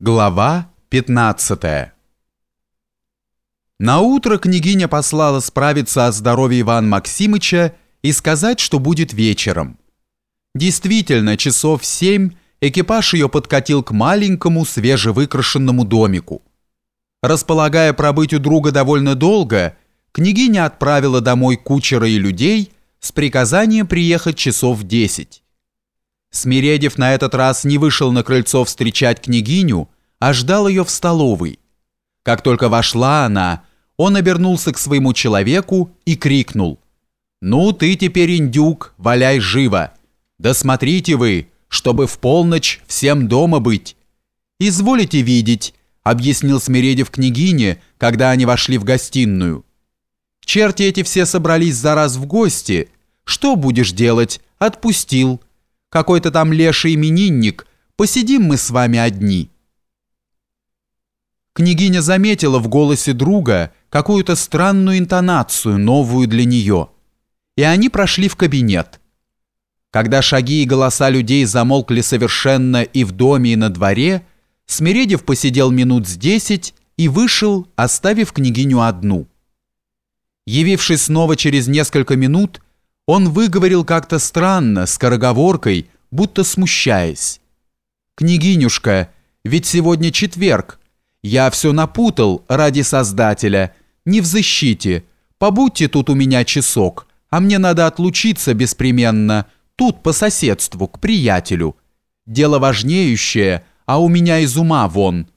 Глава 15 На утро княгиня послала справиться о здоровье Ивана Максимыча и сказать, что будет вечером. Действительно, часов в семь экипаж ее подкатил к маленькому свежевыкрашенному домику. Располагая пробыть у друга довольно долго, княгиня отправила домой кучера и людей с приказанием приехать часов в десять. Смиредев на этот раз не вышел на крыльцо встречать княгиню, а ждал ее в столовой. Как только вошла она, он обернулся к своему человеку и крикнул. «Ну ты теперь, индюк, валяй живо! Да смотрите вы, чтобы в полночь всем дома быть!» «Изволите видеть», — объяснил Смиредев княгине, когда они вошли в гостиную. «Черти эти все собрались за раз в гости. Что будешь делать? Отпустил» какой-то там леший именинник, посидим мы с вами одни». Княгиня заметила в голосе друга какую-то странную интонацию, новую для нее. И они прошли в кабинет. Когда шаги и голоса людей замолкли совершенно и в доме, и на дворе, Смиредев посидел минут с десять и вышел, оставив княгиню одну. Явившись снова через несколько минут, он выговорил как-то странно, скороговоркой, будто смущаясь. «Княгинюшка, ведь сегодня четверг. Я все напутал ради Создателя. Не в защите. Побудьте тут у меня часок, а мне надо отлучиться беспременно, тут по соседству, к приятелю. Дело важнеющее, а у меня из ума вон».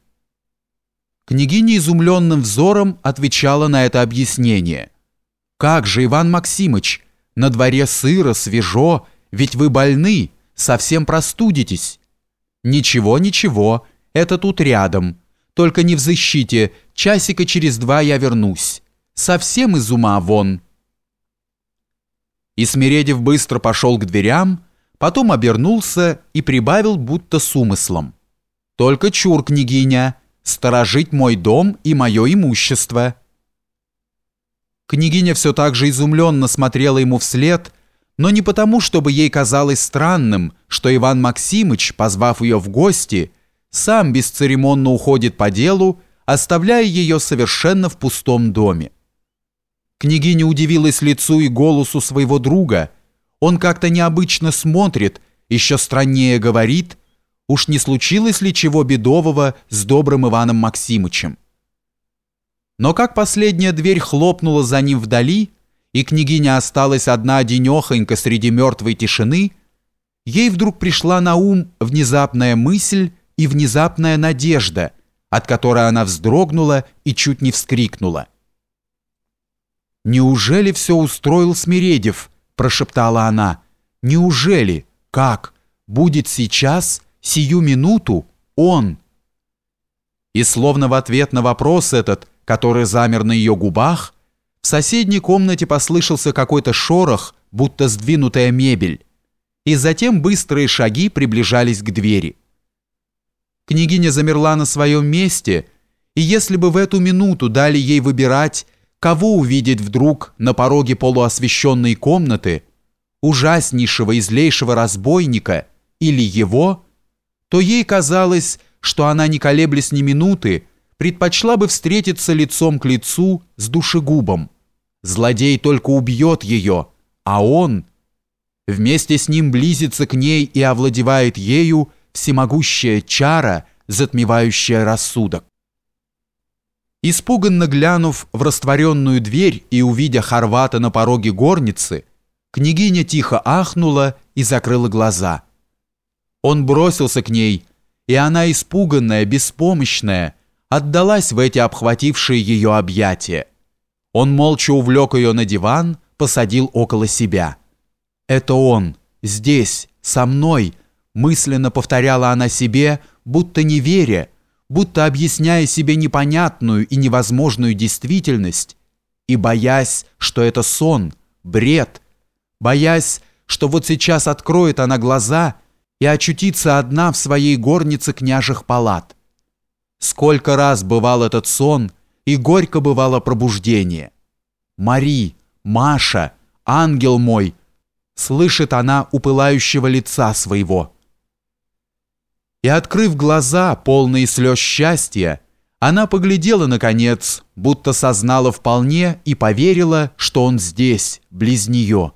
Княгиня изумленным взором отвечала на это объяснение. «Как же, Иван Максимыч, на дворе сыро, свежо, ведь вы больны, совсем простудитесь. Ничего, ничего, это тут рядом. Только не в защите, часика через два я вернусь. Совсем из ума вон. И Смиредев быстро пошел к дверям, потом обернулся и прибавил будто с умыслом. «Только чур, княгиня, сторожить мой дом и мое имущество». Княгиня все так же изумленно смотрела ему вслед, но не потому, чтобы ей казалось странным, что Иван Максимыч, позвав ее в гости, сам бесцеремонно уходит по делу, оставляя ее совершенно в пустом доме. Княгиня удивилась лицу и голосу своего друга. Он как-то необычно смотрит, еще страннее говорит, уж не случилось ли чего бедового с добрым Иваном Максимычем. Но как последняя дверь хлопнула за ним вдали, и княгиня осталась одна денехонька среди мертвой тишины, ей вдруг пришла на ум внезапная мысль и внезапная надежда, от которой она вздрогнула и чуть не вскрикнула. «Неужели все устроил Смиредев?» – прошептала она. «Неужели? Как? Будет сейчас, сию минуту, он?» И словно в ответ на вопрос этот который замер на ее губах, в соседней комнате послышался какой-то шорох, будто сдвинутая мебель, и затем быстрые шаги приближались к двери. Княгиня замерла на своем месте, и если бы в эту минуту дали ей выбирать, кого увидеть вдруг на пороге полуосвещенной комнаты, ужаснейшего и злейшего разбойника или его, то ей казалось, что она, не колеблясь ни минуты, предпочла бы встретиться лицом к лицу с душегубом. Злодей только убьет ее, а он вместе с ним близится к ней и овладевает ею всемогущая чара, затмевающая рассудок. Испуганно глянув в растворенную дверь и увидя Хорвата на пороге горницы, княгиня тихо ахнула и закрыла глаза. Он бросился к ней, и она, испуганная, беспомощная, отдалась в эти обхватившие ее объятия. Он молча увлек ее на диван, посадил около себя. «Это он, здесь, со мной», мысленно повторяла она себе, будто не веря, будто объясняя себе непонятную и невозможную действительность, и боясь, что это сон, бред, боясь, что вот сейчас откроет она глаза и очутится одна в своей горнице княжих палат. Сколько раз бывал этот сон, и горько бывало пробуждение. «Мари, Маша, ангел мой!» Слышит она у пылающего лица своего. И, открыв глаза, полные слез счастья, она поглядела, наконец, будто сознала вполне и поверила, что он здесь, близ нее.